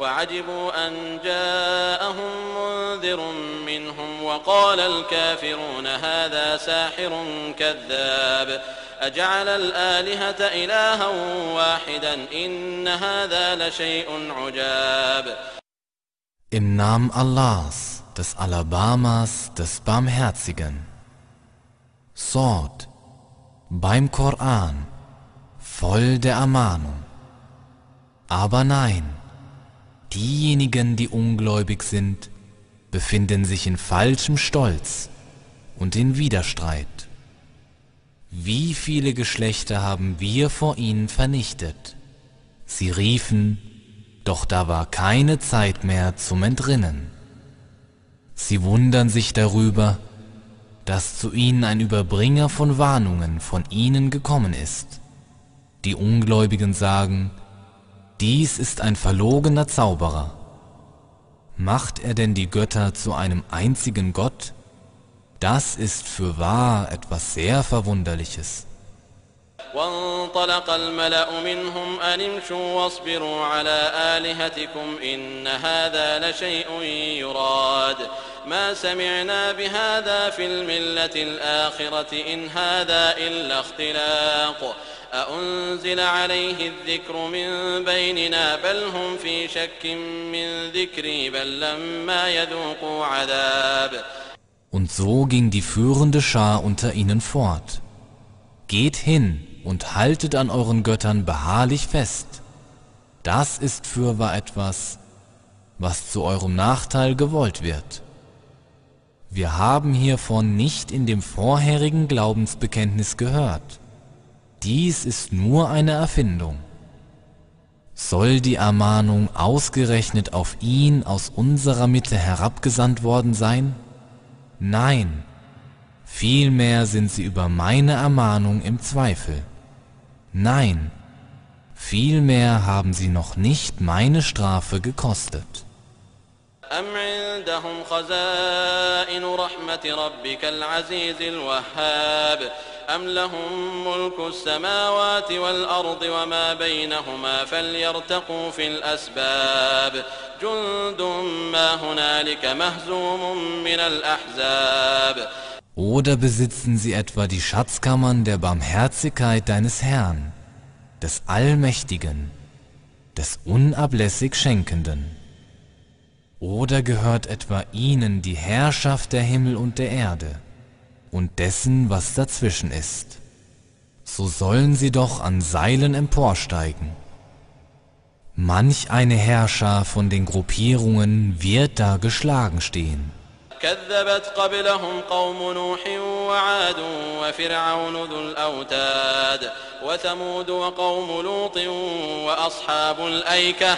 وعجبوا أن جاءهم منذر منهم وقال الكافرون هذا ساحر كذاب أجعل الآلهة إلها واحدا إن هذا لشيء عجاب Im Namen Allahs, des Alabamas, des Barmherzigen. Sort, beim Koran, voll der Ermahnung. Aber nein, diejenigen, die ungläubig sind, befinden sich in falschem Stolz und in Widerstreit. Wie viele Geschlechter haben wir vor ihnen vernichtet? Sie riefen, doch da war keine Zeit mehr zum Entrinnen. Sie wundern sich darüber, dass zu ihnen ein Überbringer von Warnungen von ihnen gekommen ist. Die Ungläubigen sagen, dies ist ein verlogener Zauberer. Macht er denn die Götter zu einem einzigen Gott? Das ist für wahr etwas sehr Verwunderliches. وانطلق الملأ منهم أن امشوا واصبروا على آلهتكم إن هذا لشيء يراد ما سمعنا بهذا في الملة الآخرة إن هذا إلا اختلاق أأنزل عليه الذكر من بيننا بل هم في شك من ذكري بل لما يذوقوا عذاب Und so ging die führende Schar unter ihnen fort. Geht hin und haltet an euren Göttern beharrlich fest. Das ist fürwahr etwas, was zu eurem Nachteil gewollt wird. Wir haben hiervon nicht in dem vorherigen Glaubensbekenntnis gehört. Dies ist nur eine Erfindung. Soll die Ermahnung ausgerechnet auf ihn aus unserer Mitte herabgesandt worden sein? Nein, vielmehr sind sie über meine Ermahnung im Zweifel. Nein, vielmehr haben sie noch nicht meine Strafe gekostet. أم عندهم خزائن رحمة ربك العزيز الوهاب؟ أم لهم ملك السماوات والأرض وما بينهما فليرتقوا في الأسباب؟ جند ما هنالك مهزوم من الأحزاب. Oder besitzen sie etwa die Schatzkammern der Barmherzigkeit deines Herrn, des Allmächtigen, des unablässig Schenkenden? Oder gehört etwa ihnen die Herrschaft der Himmel und der Erde und dessen, was dazwischen ist? So sollen sie doch an Seilen emporsteigen. Manch eine Herrscher von den Gruppierungen wird da geschlagen stehen. كذبت قبلهم قوم نوح وعاد وفرعون ذو الأوتاد وثمود وقوم لوط وأصحاب الأيكة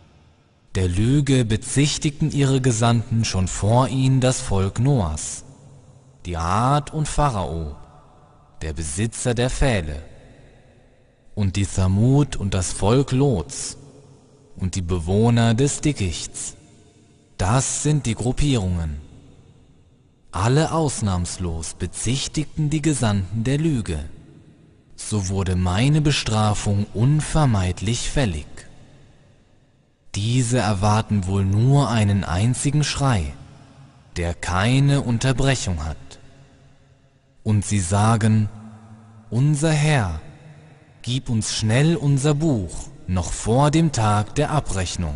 Der Lüge bezichtigten ihre Gesandten schon vor ihnen das Volk Noahs, die Ad und Pharao, der Besitzer der Pfähle, und die Thamud und das Volk Lots und die Bewohner des Dickichts. Das sind die Gruppierungen. Alle ausnahmslos bezichtigten die Gesandten der Lüge. So wurde meine Bestrafung unvermeidlich fällig. Diese erwarten wohl nur einen einzigen Schrei, der keine Unterbrechung hat. Und sie sagen, unser Herr, gib uns schnell unser Buch, noch vor dem Tag der Abrechnung.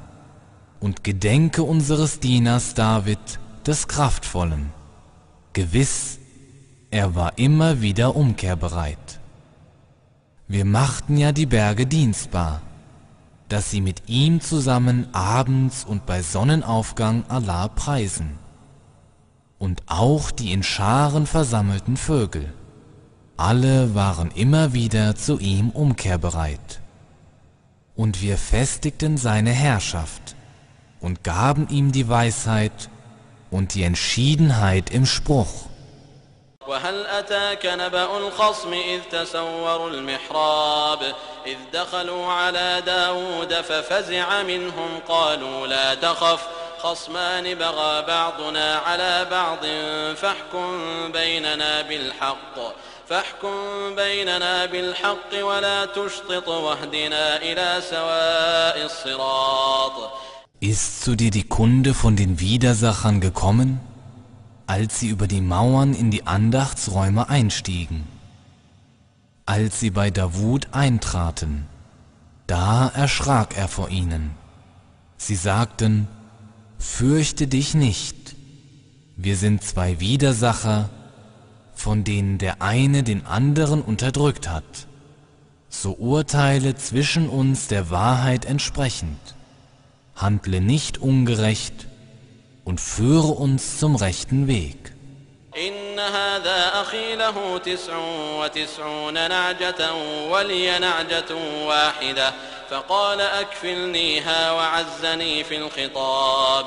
und gedenke unseres Dieners David, des Kraftvollen. Gewiss, er war immer wieder umkehrbereit. Wir machten ja die Berge dienstbar, dass sie mit ihm zusammen abends und bei Sonnenaufgang Allah preisen. Und auch die in Scharen versammelten Vögel. Alle waren immer wieder zu ihm umkehrbereit und wir festigten seine Herrschaft und gaben ihm die Weisheit und die Entschiedenheit im Spruch. وهل أتاك نبأ الخصم إذ تسوروا المحراب إذ دخلوا على داود ففزع منهم قالوا لا تخف خصمان بغى بعضنا على بعض فاحكم بيننا بالحق فاحكم بيننا بالحق ولا تشطط واهدنا إلى سواء الصراط Ist zu dir die Kunde von den Widersachern gekommen, als sie über die Mauern in die Andachtsräume einstiegen? Als sie bei Davud eintraten, da erschrak er vor ihnen. Sie sagten, Fürchte dich nicht, wir sind zwei Widersacher, von denen der eine den anderen unterdrückt hat, so urteile zwischen uns der Wahrheit entsprechend, handle nicht ungerecht und führe uns zum rechten Weg. إن هذا أخي له تسع وتسعون نعجة ولي نعجة واحدة فقال أكفلنيها وعزني في الخطاب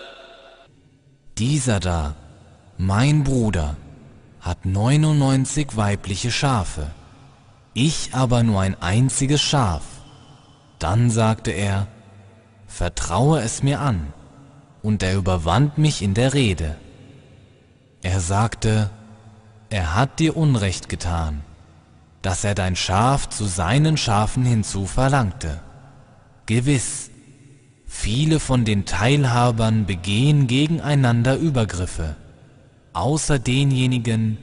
Dieser da, mein Bruder, hat 99 weibliche Schafe, ich aber nur ein einziges Schaf. Dann sagte er, vertraue es mir an, und er überwand mich in der Rede. Er sagte, er hat dir Unrecht getan, dass er dein Schaf zu seinen Schafen hinzu verlangte. Gewiss, Viele von den Teilhabern begehen gegeneinander Übergriffe, außer denjenigen,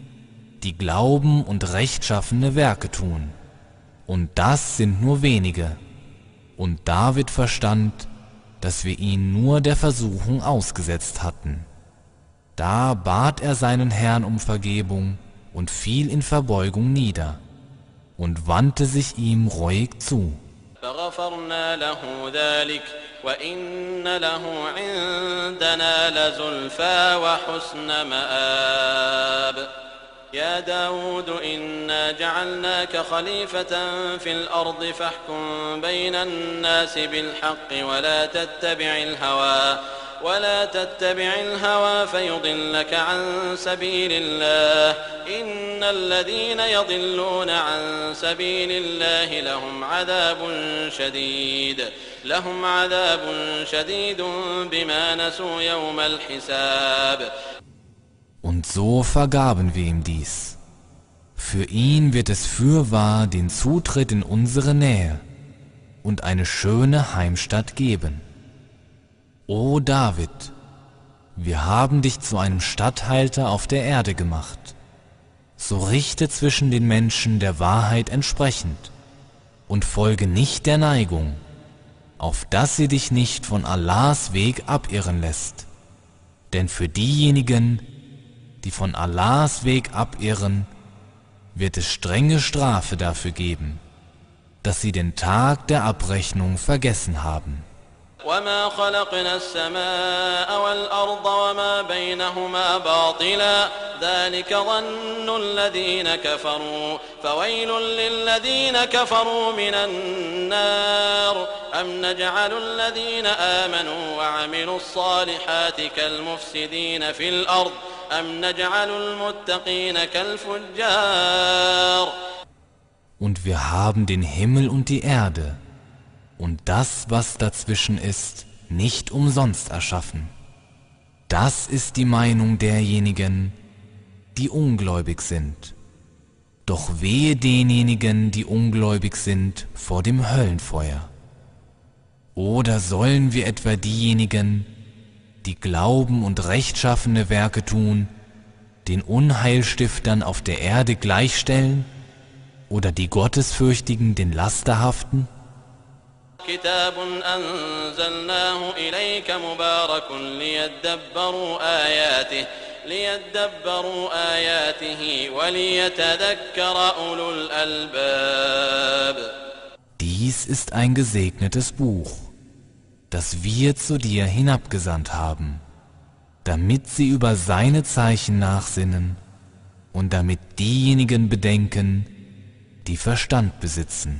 die glauben und rechtschaffene Werke tun. Und das sind nur wenige. Und David verstand, dass wir ihn nur der Versuchung ausgesetzt hatten. Da bat er seinen Herrn um Vergebung und fiel in Verbeugung nieder und wandte sich ihm reuig zu. وإن له عندنا لزلفى وحسن مآب. يا داود إنا جعلناك خليفة في الأرض فاحكم بين الناس بالحق ولا تتبع الهوى. ولا تتبع الهوى فيضلك عن سبيل الله إن الذين يضلون عن سبيل الله لهم عذاب شديد لهم عذاب شديد بما نسوا يوم الحساب Und so vergaben wir ihm dies. Für ihn wird es fürwahr den Zutritt in unsere Nähe und eine schöne Heimstatt geben. O David, wir haben dich zu einem Statthalter auf der Erde gemacht. So richte zwischen den Menschen der Wahrheit entsprechend und folge nicht der Neigung, auf dass sie dich nicht von Allahs Weg abirren lässt. Denn für diejenigen, die von Allahs Weg abirren, wird es strenge Strafe dafür geben, dass sie den Tag der Abrechnung vergessen haben. وما خلقنا السماء والأرض وما بينهما باطلا ذلك ظن الذين كفروا فويل للذين كفروا من النار أم نجعل الذين آمنوا وعملوا الصالحات كالمفسدين في الأرض أم نجعل المتقين كالفجار Und wir haben den Himmel und die Erde. Und das, was dazwischen ist, nicht umsonst erschaffen. Das ist die Meinung derjenigen, die ungläubig sind. Doch wehe denjenigen, die ungläubig sind, vor dem Höllenfeuer. Oder sollen wir etwa diejenigen, die glauben und rechtschaffene Werke tun, den Unheilstiftern auf der Erde gleichstellen oder die Gottesfürchtigen den Lasterhaften? كتاب أنزلناه إليك مبارك ليدبروا آياته ليدبروا آياته وليتذكر أولو الألباب Dies ist ein gesegnetes Buch, das wir zu dir hinabgesandt haben, damit sie über seine Zeichen nachsinnen und damit diejenigen bedenken, die Verstand besitzen.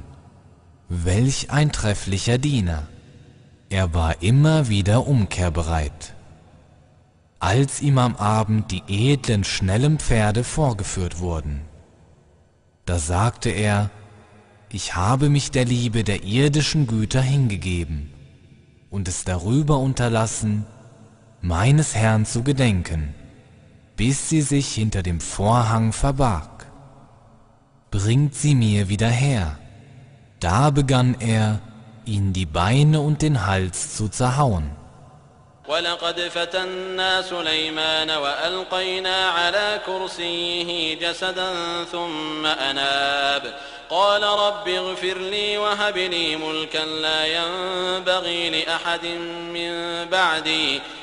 Welch ein trefflicher Diener! Er war immer wieder umkehrbereit. Als ihm am Abend die edlen, schnellen Pferde vorgeführt wurden, da sagte er, ich habe mich der Liebe der irdischen Güter hingegeben und es darüber unterlassen, meines Herrn zu gedenken, bis sie sich hinter dem Vorhang verbarg. Bringt sie mir wieder her, da begann er, ihn die Beine und den Hals zu zerhauen. ولقد فتنا سليمان وألقينا على كرسيه جسدا ثم أناب قال رب اغفر لي وهب لي ملكا لا ينبغي لأحد من بعدي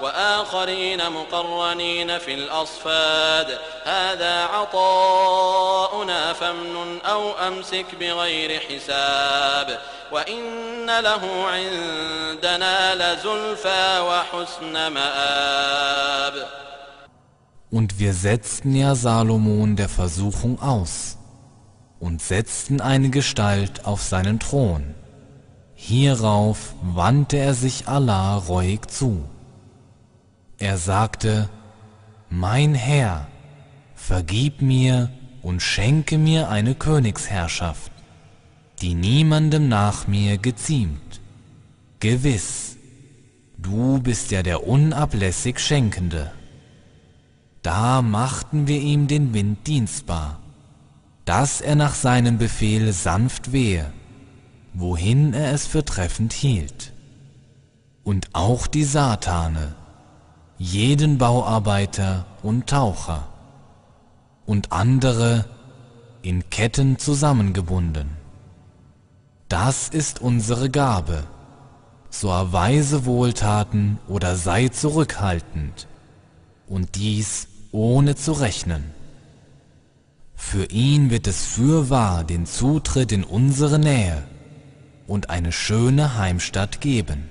وآخرين مقرنين في الأصفاد هذا عطاؤنا فامنن أو أمسك بغير حساب وإن له عندنا لزلفى وحسن مآب Und wir setzten ja Salomon der Versuchung aus und setzten eine Gestalt auf seinen Thron. Hierauf wandte er sich Allah reuig zu. Er sagte, Mein Herr, vergib mir und schenke mir eine Königsherrschaft, die niemandem nach mir geziemt. Gewiss, du bist ja der unablässig Schenkende. Da machten wir ihm den Wind dienstbar, dass er nach seinem Befehl sanft wehe, wohin er es für treffend hielt. Und auch die Satane, jeden Bauarbeiter und Taucher und andere in Ketten zusammengebunden. Das ist unsere Gabe, so erweise Wohltaten oder sei zurückhaltend, und dies ohne zu rechnen. Für ihn wird es fürwahr den Zutritt in unsere Nähe und eine schöne Heimstatt geben.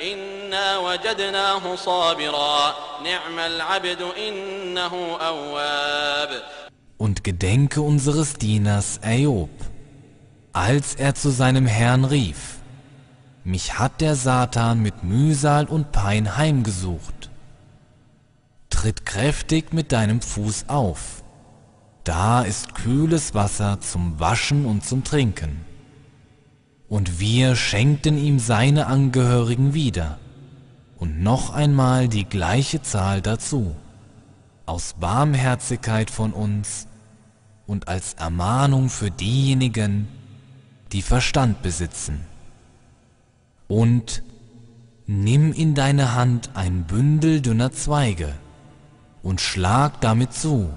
إنا وجدناه صابرا نعم العبد إنه أواب Und gedenke unseres Dieners Eiob, als er zu seinem Herrn rief, mich hat der Satan mit Mühsal und Pein heimgesucht. Tritt kräftig mit deinem Fuß auf. Da ist kühles Wasser zum Waschen und zum Trinken. Und wir schenkten ihm seine Angehörigen wieder und noch einmal die gleiche Zahl dazu, aus Barmherzigkeit von uns und als Ermahnung für diejenigen, die Verstand besitzen. Und nimm in deine Hand ein Bündel dünner Zweige und schlag damit zu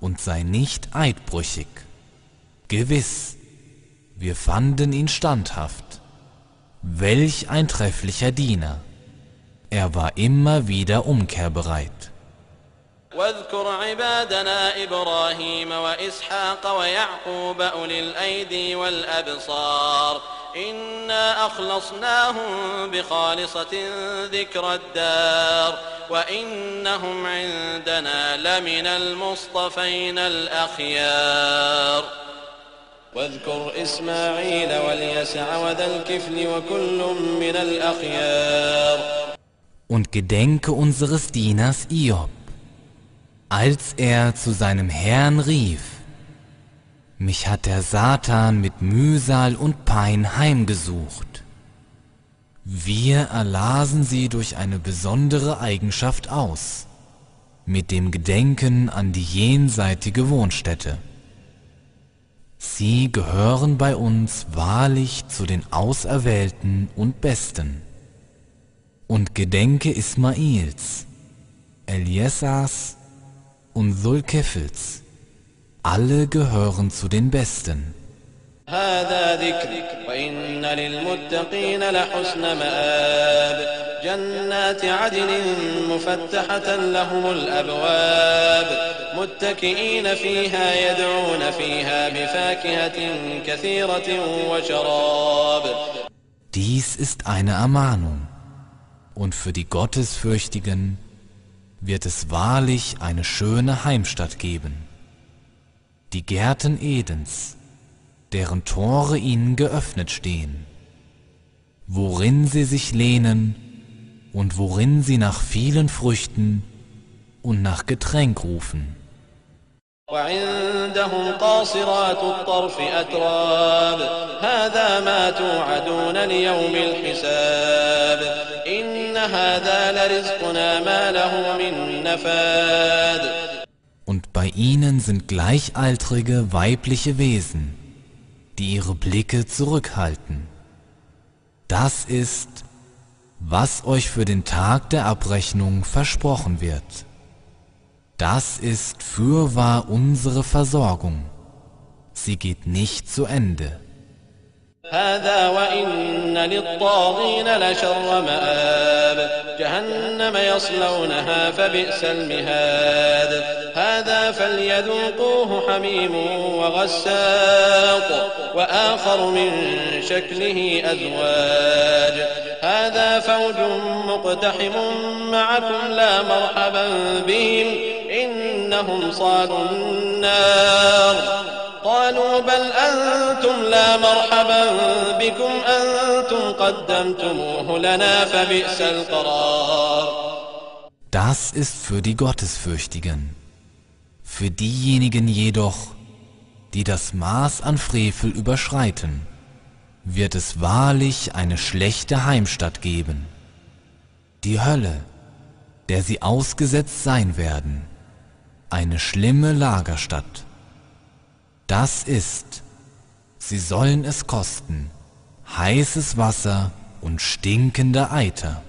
und sei nicht eidbrüchig. Gewiss, wir fanden ihn standhaft. Welch ein trefflicher Diener. Er war immer wieder umkehrbereit. واذكر عبادنا إبراهيم وإسحاق ويعقوب أولي الأيدي والأبصار إنا أخلصناهم بخالصة ذكر الدار وإنهم عندنا لمن المصطفين الأخيار واذكر إسماعيل واليسع وذا الكفل وكل من الأخيار Und gedenke unseres Dieners Iob, als er zu seinem Herrn rief, mich hat der Satan mit Mühsal und Pein heimgesucht. Wir erlasen sie durch eine besondere Eigenschaft aus, mit dem Gedenken an die jenseitige Wohnstätte. Sie gehören bei uns wahrlich zu den Auserwählten und Besten. Und gedenke Ismails, Eliesas und Sulkefels, alle gehören zu den Besten. هذا ذكر وإن للمتقين لحسن مآب جنات عدن مفتحة لهم الأبواب متكئين فيها يدعون فيها بفاكهة كثيرة وشراب Dies ist eine Ermahnung, und für die Gottesfürchtigen wird es wahrlich eine schöne Heimstatt geben. Die Gärten Edens, deren Tore ihnen geöffnet stehen, worin sie sich lehnen und worin sie nach vielen Früchten und nach Getränk rufen. وعندهم قاصرات الطرف أتراب هذا ما توعدون ليوم الحساب إن هذا لرزقنا ما له من نفاد Und bei ihnen sind gleichaltrige weibliche Wesen, die ihre Blicke zurückhalten. Das ist, was euch für den Tag der Abrechnung versprochen wird. Das ist fürwahr unsere Versorgung. Sie geht nicht zu Ende. هذا وإن للطاغين لشر مآب جهنم يصلونها فبئس المهاد هذا فليذوقوه حميم وغساق وآخر من شكله أزواج هذا فوج مقتحم معكم لا مرحبا بهم إنهم صالوا النار قالوا بل أنتم لا مرحبا بكم أنتم قدمتموه لنا فبئس القرار Das ist für die Gottesfürchtigen. Für diejenigen jedoch, die das Maß an Frevel überschreiten, wird es wahrlich eine schlechte Heimstatt geben. Die Hölle, der sie ausgesetzt sein werden, eine schlimme Lagerstatt. Das ist, sie sollen es kosten, heißes Wasser und stinkender Eiter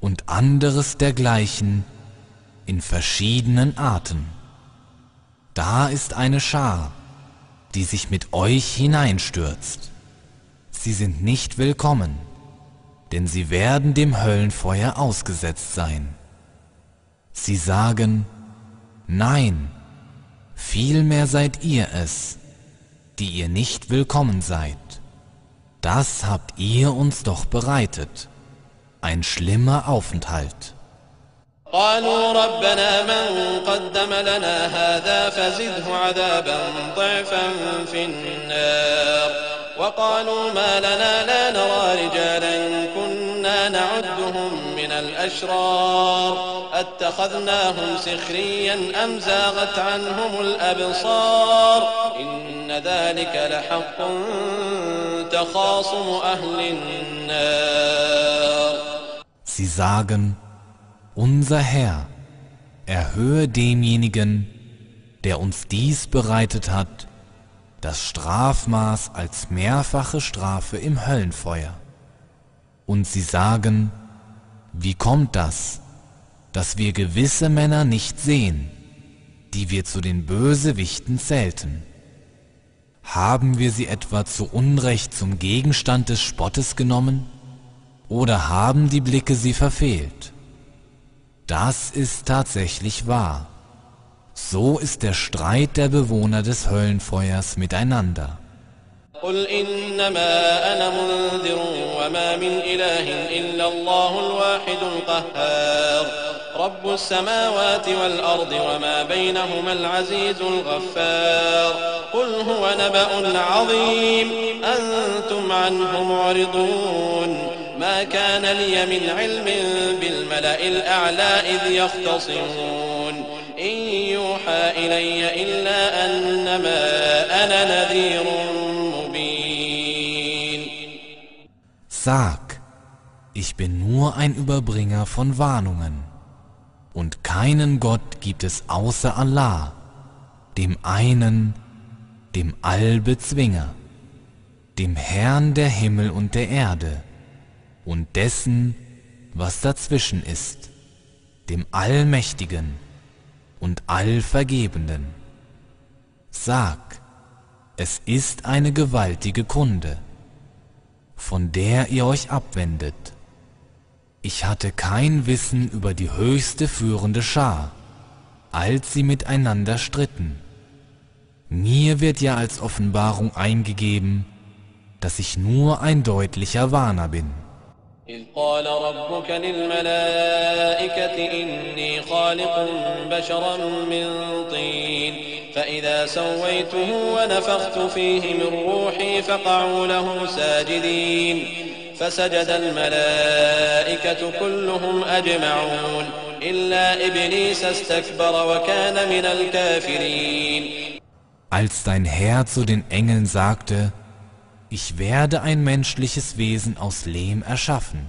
und anderes dergleichen in verschiedenen Arten. Da ist eine Schar, die sich mit euch hineinstürzt Sie sind nicht willkommen, denn sie werden dem Höllenfeuer ausgesetzt sein. Sie sagen, nein, vielmehr seid ihr es, die ihr nicht willkommen seid. Das habt ihr uns doch bereitet. Ein schlimmer Aufenthalt. قالوا ربنا من قدم لنا هذا فزده عذابا ضعفا في النار وقالوا ما لنا لا نرى رجالا كنا نعدهم من الأشرار. أتخذناهم سخريا أم زاغت عنهم الأبصار؟ إن ذلك لحق تخاصم أهل النار. Sie sagen, Unser Herr, erhöhe demjenigen, der uns dies bereitet hat, das Strafmaß als mehrfache Strafe im Höllenfeuer. Und sie sagen, wie kommt das, dass wir gewisse Männer nicht sehen, die wir zu den Bösewichten zählten? Haben wir sie etwa zu Unrecht zum Gegenstand des Spottes genommen? Oder haben die Blicke sie verfehlt? Das ist tatsächlich wahr. So ist der Streit der Bewohner des Höllenfeuers miteinander. قل إنما أنا منذر وما من إله إلا الله الواحد القهار. رب السماوات والأرض وما بينهما العزيز الغفار. قل هو نبأ عظيم. أنتم عنه معرضون. ما كان لي من علم بالملأ الأعلى إذ يختصمون. يوحى إلي إلا أنما أنا نذير مبين Sag, ich bin nur ein Überbringer von Warnungen, und keinen Gott gibt es außer Allah, dem einen, dem Allbezwinger, dem Herrn der Himmel und der Erde und dessen, was dazwischen ist, dem Allmächtigen und Allvergebenden. Sag, es ist eine gewaltige Kunde, von der ihr euch abwendet. Ich hatte kein Wissen über die höchste führende Schar, als sie miteinander stritten. Mir wird ja als Offenbarung eingegeben, dass ich nur ein deutlicher Warner bin. إذ قال ربك للملائكة إني خالق بشرا من طين فإذا سويته ونفخت فيه من روحي فقعوا له ساجدين. فسجد الملائكة كلهم أجمعون إلا إبليس استكبر وكان من الكافرين. Als dein Herr zu den Engeln sagte, ich werde ein menschliches Wesen aus Lehm erschaffen.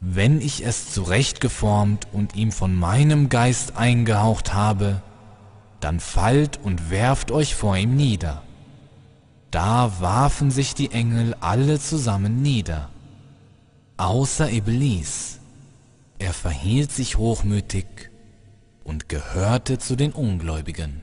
Wenn ich es zurechtgeformt und ihm von meinem Geist eingehaucht habe, dann fallt und werft euch vor ihm nieder. Da warfen sich die Engel alle zusammen nieder, außer Iblis. Er verhielt sich hochmütig und gehörte zu den Ungläubigen.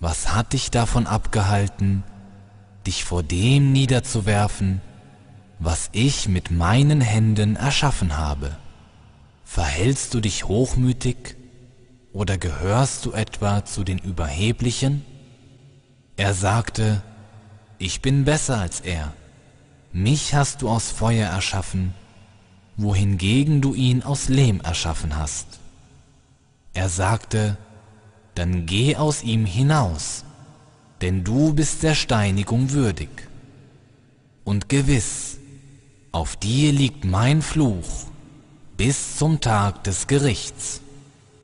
Was hat dich davon abgehalten, dich vor dem niederzuwerfen, was ich mit meinen Händen erschaffen habe? Verhältst du dich hochmütig oder gehörst du etwa zu den Überheblichen? Er sagte, ich bin besser als er. Mich hast du aus Feuer erschaffen, wohingegen du ihn aus Lehm erschaffen hast. Er sagte, dann geh aus ihm hinaus, denn du bist der Steinigung würdig. Und gewiss, auf dir liegt mein Fluch bis zum Tag des Gerichts.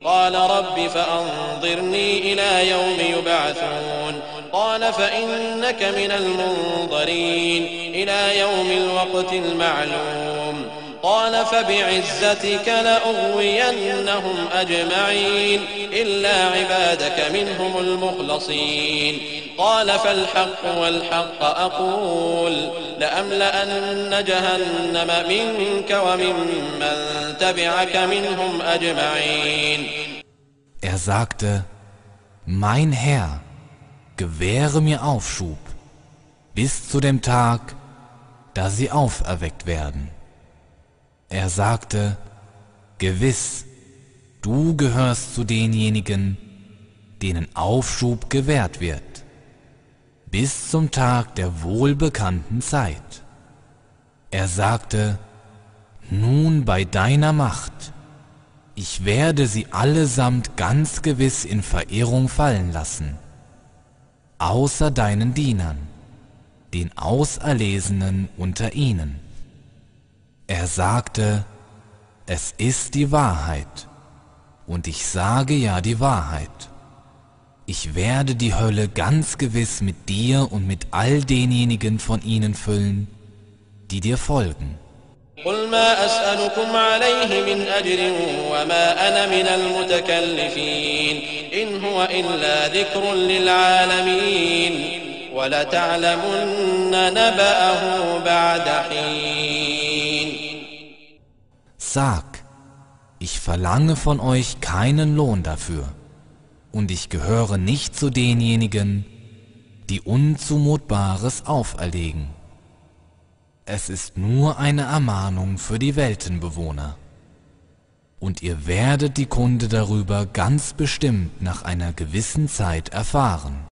قال رب فأنظرني إلى يوم يبعثون قال فإنك من المنظرين إلى يوم الوقت المعلوم قال فبعزتك لأغوينهم أجمعين إلا عبادك منهم المخلصين قال فالحق والحق أقول لأملأن جهنم منك وممن تبعك منهم أجمعين Er sagte, Mein Herr, gewähre mir Aufschub bis zu dem Tag, da sie auferweckt werden. Er sagte, Gewiss, du gehörst zu denjenigen, denen Aufschub gewährt wird, bis zum Tag der wohlbekannten Zeit. Er sagte, Nun bei deiner Macht, ich werde sie allesamt ganz gewiss in Verehrung fallen lassen, außer deinen Dienern, den Auserlesenen unter ihnen. Er sagte, es ist die Wahrheit, und ich sage ja die Wahrheit. Ich werde die Hölle ganz gewiss mit dir und mit all denjenigen von ihnen füllen, die dir folgen. قل ما أسألكم عليه من أجر وما أنا من المتكلفين إن هو إلا ذكر للعالمين ولتعلمن نبأه بعد حين Sag, ich verlange von euch keinen Lohn dafür, und ich gehöre nicht zu denjenigen, die Unzumutbares auferlegen. Es ist nur eine Ermahnung für die Weltenbewohner. Und ihr werdet die Kunde darüber ganz bestimmt nach einer gewissen Zeit erfahren.